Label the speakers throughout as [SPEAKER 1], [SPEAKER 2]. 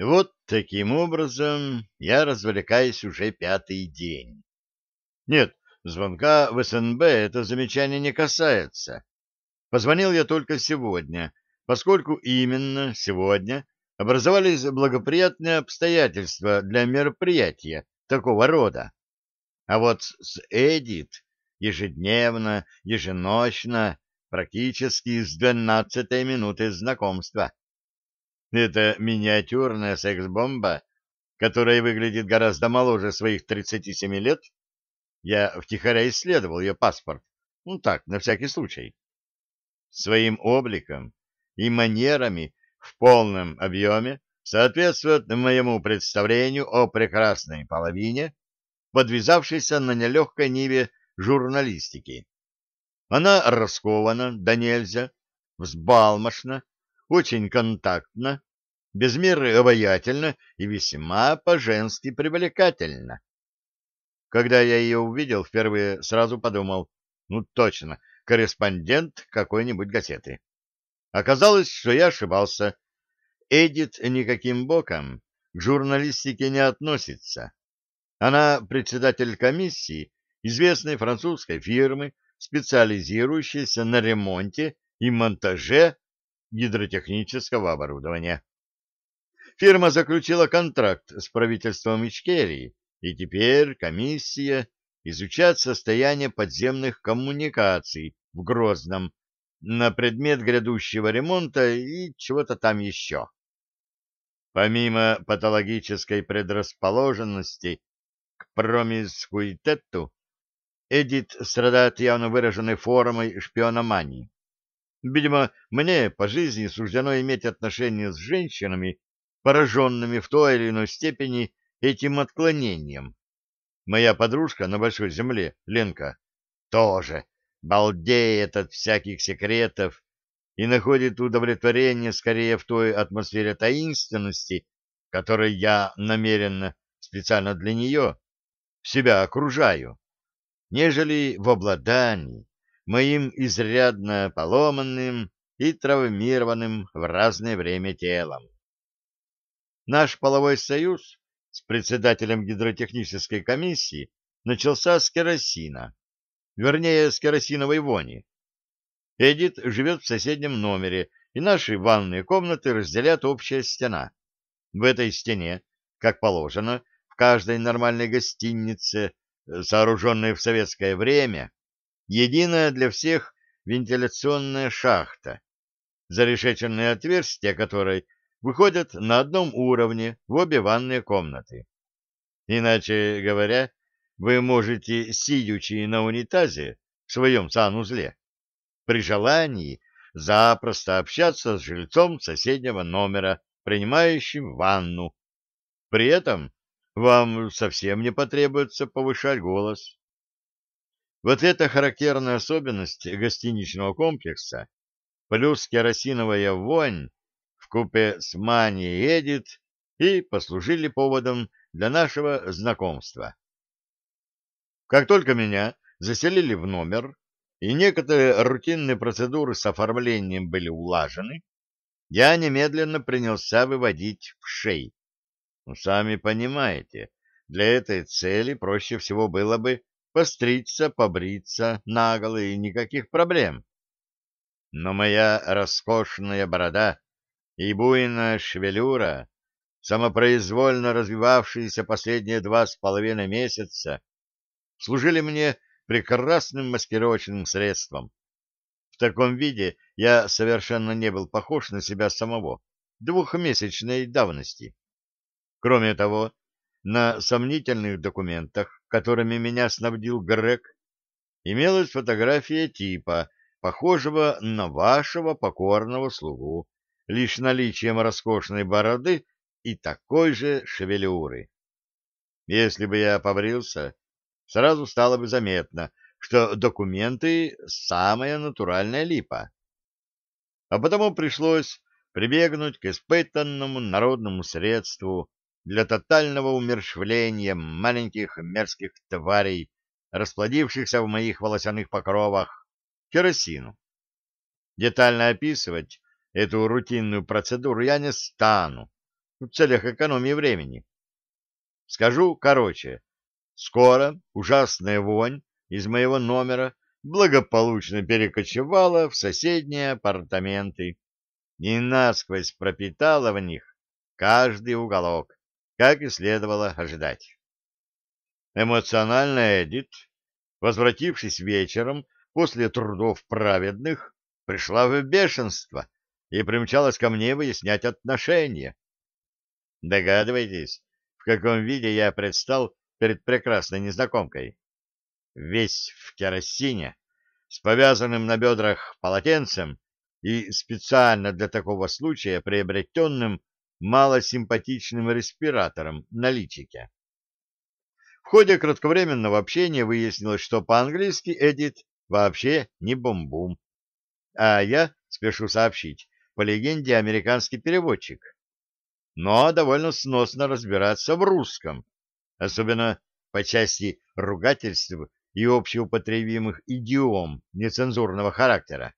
[SPEAKER 1] Вот таким образом я развлекаюсь уже пятый день. Нет, звонка в СНБ это замечание не касается. Позвонил я только сегодня, поскольку именно сегодня образовались благоприятные обстоятельства для мероприятия такого рода. А вот с Эдит ежедневно, еженочно, практически с двенадцатой минуты знакомства. Это миниатюрная секс-бомба, которая выглядит гораздо моложе своих 37 лет. Я втихаря исследовал ее паспорт. Ну так, на всякий случай. Своим обликом и манерами в полном объеме соответствует моему представлению о прекрасной половине, подвязавшейся на нелегкой ниве журналистики. Она раскована, да нельзя, взбалмошна, очень контактно, без меры обаятельно и весьма по-женски привлекательно. Когда я ее увидел впервые, сразу подумал, ну точно, корреспондент какой-нибудь газеты. Оказалось, что я ошибался. Эдит никаким боком к журналистике не относится. Она председатель комиссии известной французской фирмы, специализирующейся на ремонте и монтаже гидротехнического оборудования. Фирма заключила контракт с правительством Ичкерии, и теперь комиссия изучает состояние подземных коммуникаций в Грозном на предмет грядущего ремонта и чего-то там еще. Помимо патологической предрасположенности к промискуитету, Эдит страдает явно выраженной формой шпиономании. Видимо, мне по жизни суждено иметь отношение с женщинами, пораженными в той или иной степени этим отклонением. Моя подружка на Большой Земле, Ленка, тоже балдеет от всяких секретов и находит удовлетворение скорее в той атмосфере таинственности, которой я намеренно, специально для нее, себя окружаю, нежели в обладании моим изрядно поломанным и травмированным в разное время телом. Наш половой союз с председателем гидротехнической комиссии начался с керосина, вернее, с керосиновой вони. Эдит живет в соседнем номере, и наши ванные комнаты разделяет общая стена. В этой стене, как положено, в каждой нормальной гостинице, э, сооруженной в советское время, единая для всех вентиляционная шахта, зарешеченные отверстия которой выходят на одном уровне в обе ванные комнаты. Иначе говоря, вы можете, сидячи на унитазе в своем санузле, при желании запросто общаться с жильцом соседнего номера, принимающим ванну. При этом вам совсем не потребуется повышать голос. Вот эта характерная особенность гостиничного комплекса, плюс керосиновая вонь, вкупе с манией Эдит, и послужили поводом для нашего знакомства. Как только меня заселили в номер, и некоторые рутинные процедуры с оформлением были улажены, я немедленно принялся выводить в шей. Ну, сами понимаете, для этой цели проще всего было бы постричься, побриться наголо и никаких проблем. Но моя роскошная борода и буйная шевелюра, самопроизвольно развивавшиеся последние два с половиной месяца, служили мне прекрасным маскировочным средством. В таком виде я совершенно не был похож на себя самого, двухмесячной давности. Кроме того, на сомнительных документах, которыми меня снабдил Грег, имелась фотография типа, похожего на вашего покорного слугу, лишь наличием роскошной бороды и такой же шевелюры. Если бы я побрился, сразу стало бы заметно, что документы — самая натуральная липа. А потому пришлось прибегнуть к испытанному народному средству для тотального умерщвления маленьких мерзких тварей, расплодившихся в моих волосяных покровах, керосину. Детально описывать эту рутинную процедуру я не стану. в целях экономии времени. Скажу короче. Скоро ужасная вонь из моего номера благополучно перекочевала в соседние апартаменты и насквозь пропитала в них каждый уголок, как и следовало ожидать. Эмоциональная Эдит, возвратившись вечером после трудов праведных, пришла в бешенство и примчалась ко мне выяснять отношения. Догадываетесь, в каком виде я предстал перед прекрасной незнакомкой? Весь в керосине, с повязанным на бедрах полотенцем и специально для такого случая приобретенным малосимпатичным респиратором на личике. В ходе кратковременного общения выяснилось, что по-английски Эдит вообще не бомбум. А я, спешу сообщить, по легенде американский переводчик. Но довольно сносно разбираться в русском, особенно по части ругательств и общеупотребимых идиом нецензурного характера.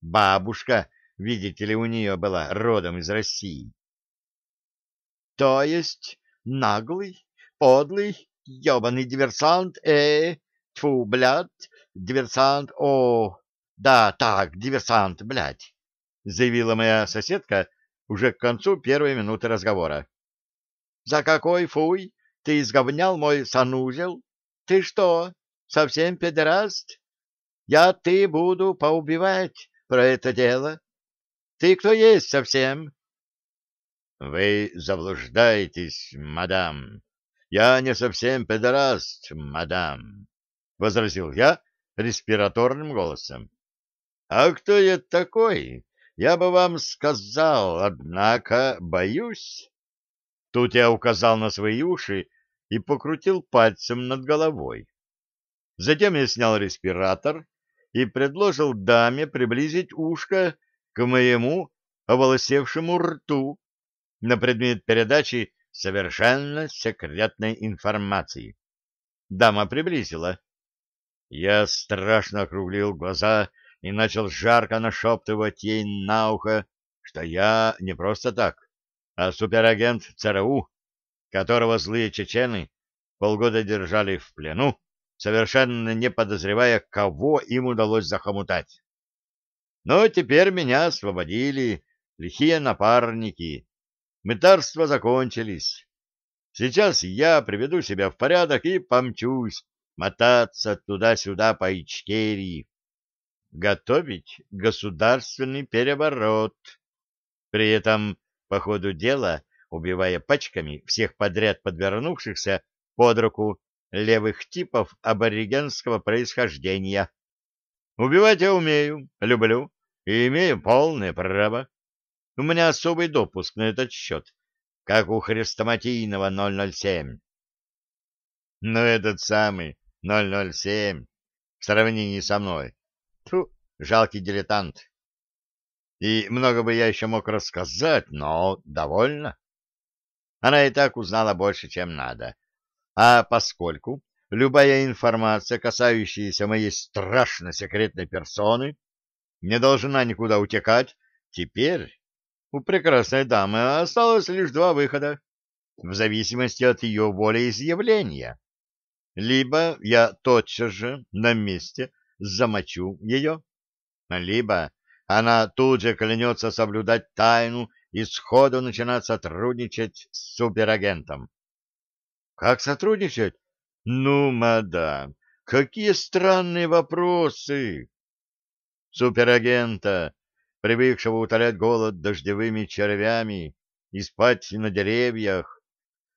[SPEAKER 1] Бабушка, видите ли, у нее была родом из России. — То есть наглый, подлый, ебаный диверсант, э, тьфу, блядь, диверсант, о, да, так, диверсант, блядь, — заявила моя соседка уже к концу первой минуты разговора. — За какой фуй ты изговнял мой санузел? Ты что, совсем педераст? Я ты буду поубивать про это дело. Ты кто есть совсем? — Вы заблуждаетесь, мадам. Я не совсем педераст, мадам, — возразил я респираторным голосом. — А кто я такой? Я бы вам сказал, однако боюсь. Тут я указал на свои уши и покрутил пальцем над головой. Затем я снял респиратор и предложил даме приблизить ушко к моему оволосевшему рту на предмет передачи совершенно секретной информации. Дама приблизила. Я страшно округлил глаза и начал жарко нашептывать ей на ухо, что я не просто так, а суперагент ЦРУ, которого злые чечены полгода держали в плену совершенно не подозревая, кого им удалось захомутать. Но теперь меня освободили лихие напарники. Мытарства закончились. Сейчас я приведу себя в порядок и помчусь мотаться туда-сюда по Ичкерии, готовить государственный переворот. При этом, по ходу дела, убивая пачками всех подряд подвернувшихся под руку левых типов аборигенского происхождения. Убивать я умею, люблю и имею полное право. У меня особый допуск на этот счет, как у хрестоматийного 007. Но этот самый 007 в сравнении со мной, тьфу, жалкий дилетант. И много бы я еще мог рассказать, но довольно. Она и так узнала больше, чем надо. А поскольку любая информация, касающаяся моей страшно секретной персоны, не должна никуда утекать, теперь у прекрасной дамы осталось лишь два выхода, в зависимости от ее волеизъявления. Либо я тотчас же на месте замочу ее, либо она тут же клянется соблюдать тайну и сходу начинает сотрудничать с суперагентом. Как сотрудничать? Ну, мадам, какие странные вопросы! Суперагента, привыкшего утолять голод дождевыми червями и спать на деревьях,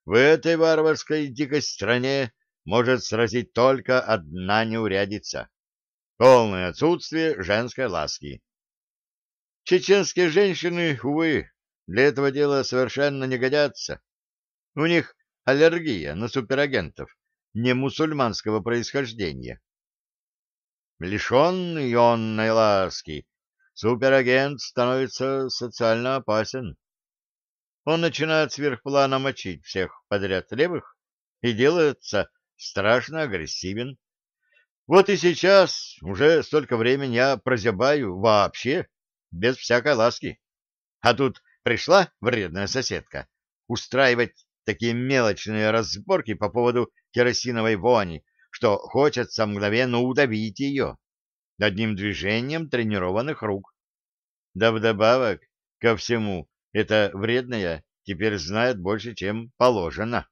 [SPEAKER 1] в этой варварской дикой стране может сразить только одна неурядица — полное отсутствие женской ласки. Чеченские женщины, увы, для этого дела совершенно не годятся. У них аллергия на суперагентов не мусульманского происхождения. Лишенный ионной ласки, суперагент становится социально опасен. Он начинает сверхплана мочить всех подряд левых и делается страшно агрессивен. Вот и сейчас уже столько времени я прозябаю вообще без всякой ласки. А тут пришла вредная соседка устраивать такие мелочные разборки по поводу керосиновой вони, что хочется мгновенно удавить ее одним движением тренированных рук. Да вдобавок ко всему, эта вредная теперь знает больше, чем положено.